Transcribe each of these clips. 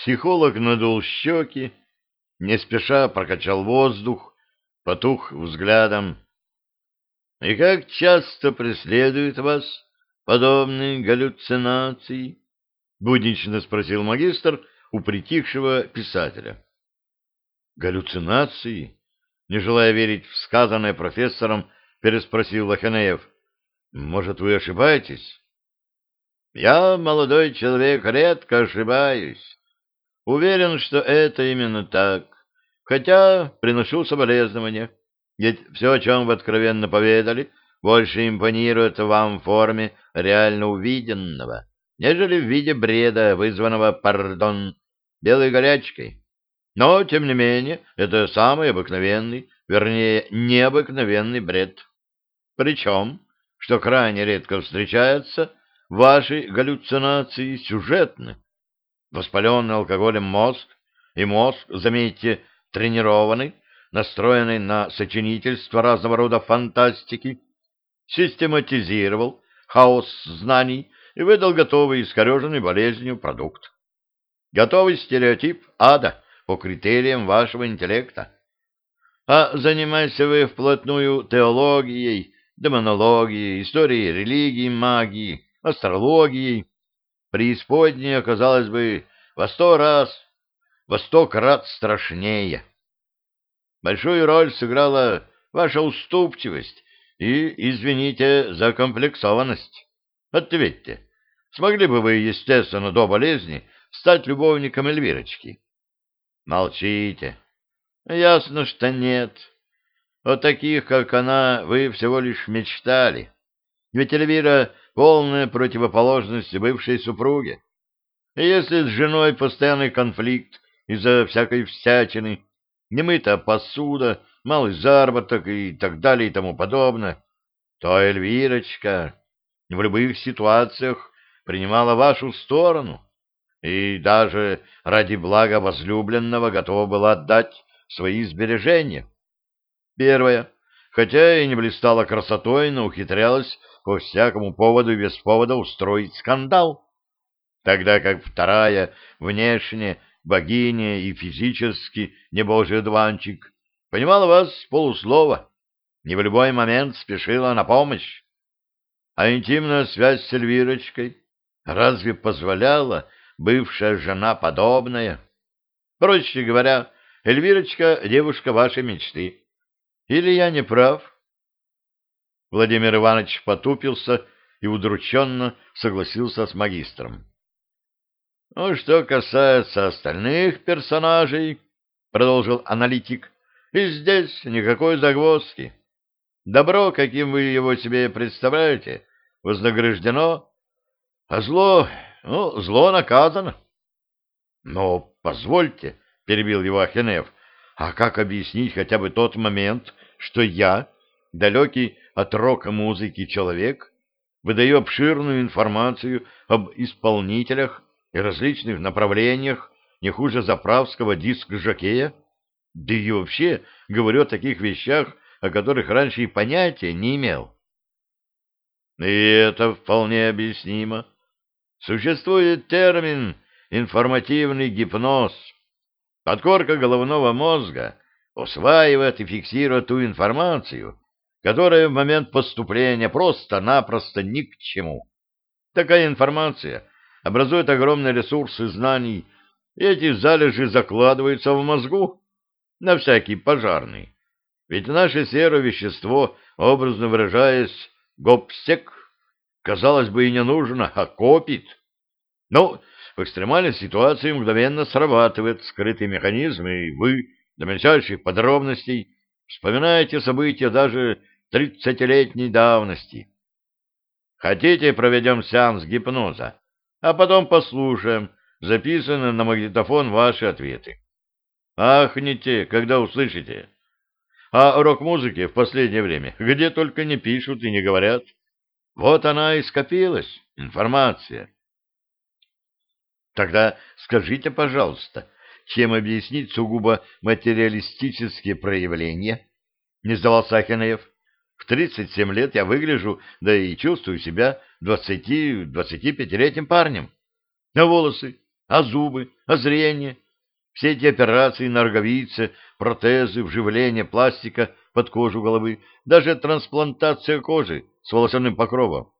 Психолог надул щеки, не спеша прокачал воздух, потух взглядом. — И как часто преследуют вас подобные галлюцинации? — буднично спросил магистр у притихшего писателя. — Галлюцинации? Не желая верить в сказанное профессором, переспросил Лоханеев. — Может, вы ошибаетесь? — Я, молодой человек, редко ошибаюсь. Уверен, что это именно так, хотя приношу соболезнования, ведь все, о чем вы откровенно поведали, больше импонирует вам в форме реально увиденного, нежели в виде бреда, вызванного, пардон, белой горячкой. Но, тем не менее, это самый обыкновенный, вернее, необыкновенный бред. Причем, что крайне редко встречается, ваши галлюцинации сюжетны воспаленный алкоголем мозг, и мозг, заметьте, тренированный, настроенный на сочинительство разного рода фантастики, систематизировал хаос знаний и выдал готовый искореженный болезнью продукт. Готовый стереотип ада по критериям вашего интеллекта. А занимайся вы вплотную теологией, демонологией, историей религии, магии, астрологией, преисподняя оказалось бы во сто раз, во сто крат страшнее. Большую роль сыграла ваша уступчивость и, извините, за комплексованность. Ответьте, смогли бы вы, естественно, до болезни стать любовником Эльвирочки? Молчите. Ясно, что нет. О таких, как она, вы всего лишь мечтали. Ведь Эльвира — полная противоположность бывшей супруге. Если с женой постоянный конфликт из-за всякой всячины, немытая посуда, малый заработок и так далее и тому подобное, то Эльвирочка в любых ситуациях принимала вашу сторону и даже ради блага возлюбленного готова была отдать свои сбережения. Первое. Хотя и не блистала красотой, но ухитрялась по всякому поводу и без повода устроить скандал, тогда как вторая, внешне, богиня и физически небожий одуванчик, понимала вас с полуслова, не в любой момент спешила на помощь. А интимная связь с Эльвирочкой разве позволяла бывшая жена подобная? Проще говоря, Эльвирочка — девушка вашей мечты. Или я не прав? Владимир Иванович потупился и удрученно согласился с магистром. — Ну, что касается остальных персонажей, — продолжил аналитик, — и здесь никакой загвоздки. Добро, каким вы его себе представляете, вознаграждено, а зло, ну, зло наказано. — Но позвольте, — перебил его Ахенев, — а как объяснить хотя бы тот момент, что я, далекий от рок-музыки человек, выдаю обширную информацию об исполнителях и различных направлениях, не хуже заправского диск-жокея, да и вообще говорю о таких вещах, о которых раньше и понятия не имел. И это вполне объяснимо. Существует термин «информативный гипноз». Подкорка головного мозга усваивает и фиксирует ту информацию, которая в момент поступления просто-напросто ни к чему. Такая информация образует огромные ресурсы знаний, и эти залежи закладываются в мозгу на всякий пожарный. Ведь наше серое вещество, образно выражаясь, гопсек, казалось бы, и не нужно, а копит. Но в экстремальной ситуации мгновенно срабатывает скрытый механизм, и вы до мельчайших подробностей вспоминаете события даже тридцатилетней давности. Хотите, проведем сеанс гипноза, а потом послушаем записанные на магнитофон ваши ответы. Ахните, когда услышите. А рок-музыке в последнее время где только не пишут и не говорят. Вот она и скопилась, информация. Тогда скажите, пожалуйста, чем объяснить сугубо материалистические проявления? Не сдавался Ахинеев. В 37 лет я выгляжу, да и чувствую себя 20-25-летним парнем. А волосы? А зубы? А зрение? Все эти операции на роговице, протезы, вживление пластика под кожу головы, даже трансплантация кожи с волосяным покровом.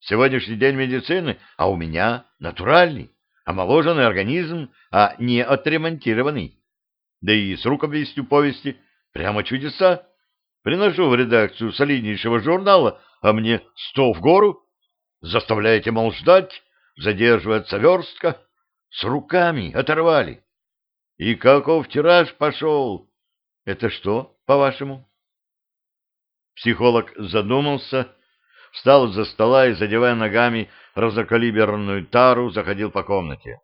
Сегодняшний день медицины, а у меня натуральный, омоложенный организм, а не отремонтированный. Да и с рукописью повести прямо чудеса. Приношу в редакцию солиднейшего журнала, а мне сто в гору. Заставляете, мол, ждать, задерживается верстка. С руками оторвали. И каков тираж пошел? Это что, по-вашему? Психолог задумался, встал за стола и, задевая ногами разнокалиберную тару, заходил по комнате.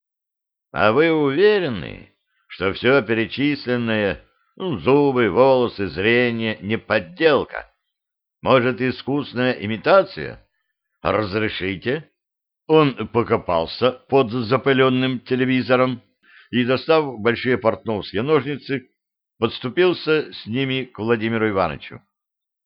— А вы уверены, что все перечисленное, зубы, волосы, зрение, не подделка? Может, искусная имитация? Разрешите? Он покопался под запыленным телевизором и, достав большие портновские ножницы, подступился с ними к Владимиру Ивановичу.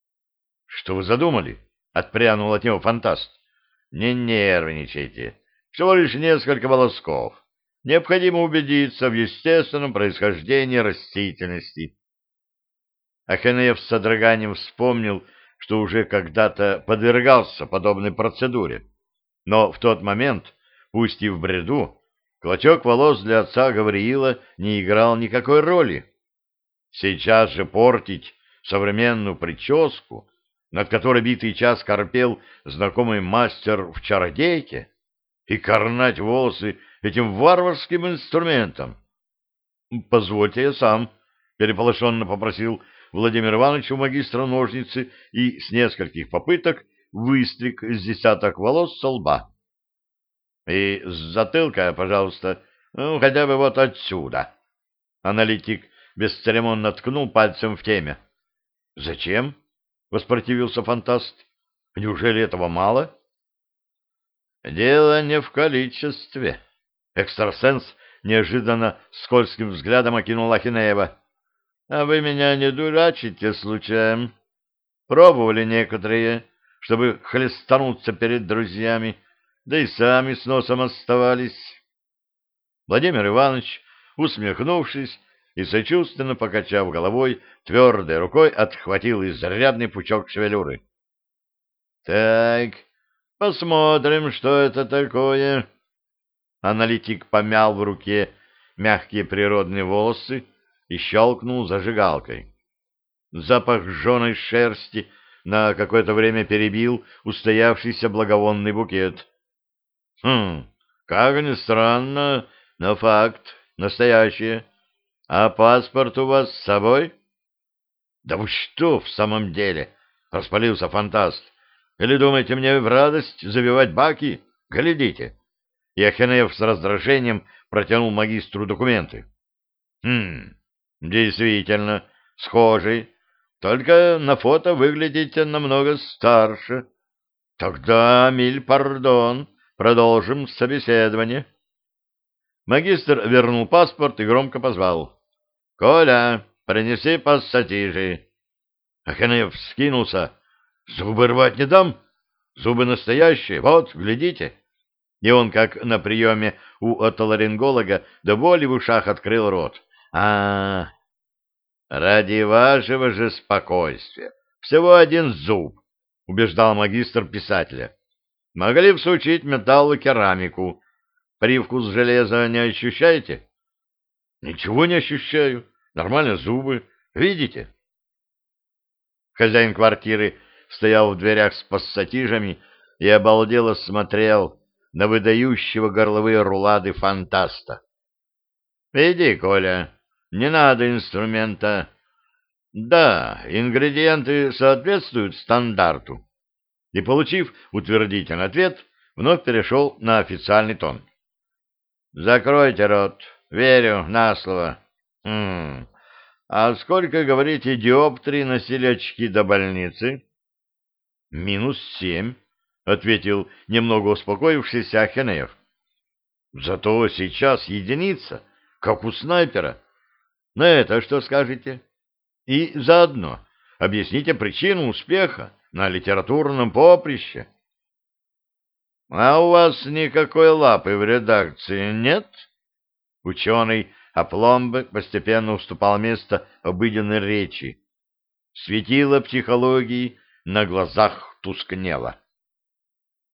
— Что вы задумали? — отпрянул от него фантаст. — Не нервничайте. Всего лишь несколько волосков. Необходимо убедиться в естественном происхождении растительности. Ахенеев с содроганием вспомнил, что уже когда-то подвергался подобной процедуре. Но в тот момент, пусть и в бреду, клочок волос для отца Гавриила не играл никакой роли. Сейчас же портить современную прическу, над которой битый час корпел знакомый мастер в чародейке, и корнать волосы этим варварским инструментом. — Позвольте я сам, — переполошенно попросил Владимир Иванович у магистра ножницы и с нескольких попыток выстриг с десяток волос со лба. — И с затылка, пожалуйста, ну, хотя бы вот отсюда. Аналитик бесцеремонно ткнул пальцем в теме. — Зачем? — воспротивился фантаст. — Неужели этого мало? — Дело не в количестве. Экстрасенс неожиданно скользким взглядом окинул Ахинеева. — А вы меня не дурачите случаем? Пробовали некоторые чтобы хлестануться перед друзьями, да и сами с носом оставались. Владимир Иванович, усмехнувшись и сочувственно покачав головой, твердой рукой отхватил изрядный пучок шевелюры. — Так, посмотрим, что это такое. Аналитик помял в руке мягкие природные волосы и щелкнул зажигалкой. Запах жженой шерсти — на какое-то время перебил устоявшийся благовонный букет. «Хм, как ни странно, но факт, настоящее. А паспорт у вас с собой?» «Да вы что в самом деле?» — распалился фантаст. «Или думаете мне в радость забивать баки? Глядите!» И Ахенеев с раздражением протянул магистру документы. «Хм, действительно, схожий, только на фото выглядите намного старше. Тогда, миль пардон, продолжим собеседование. Магистр вернул паспорт и громко позвал. — Коля, принеси пассатижи. Аханеев скинулся. — Зубы рвать не дам. Зубы настоящие. Вот, глядите. И он, как на приеме у отоларинголога, до боли в ушах открыл рот. А, Ради вашего же спокойствия. Всего один зуб, убеждал магистр писателя. Могли всучить металл и керамику. Привкус железа не ощущаете? Ничего не ощущаю. Нормально зубы. Видите? Хозяин квартиры стоял в дверях с пассатижами и обалдело смотрел на выдающего горловые рулады фантаста. — Иди, Коля, не надо инструмента. Да, ингредиенты соответствуют стандарту. И, получив утвердительный ответ, вновь перешел на официальный тон. Закройте рот. Верю на слово. А сколько, говорите, диоптрий носили очки до больницы? Минус семь, ответил немного успокоившийся Ахенеев. Зато сейчас единица, как у снайпера. На это что скажете? И заодно объясните причину успеха на литературном поприще. А у вас никакой лапы в редакции нет? Ученый опломб постепенно уступал место обыденной речи. Светило психологии на глазах тускнело.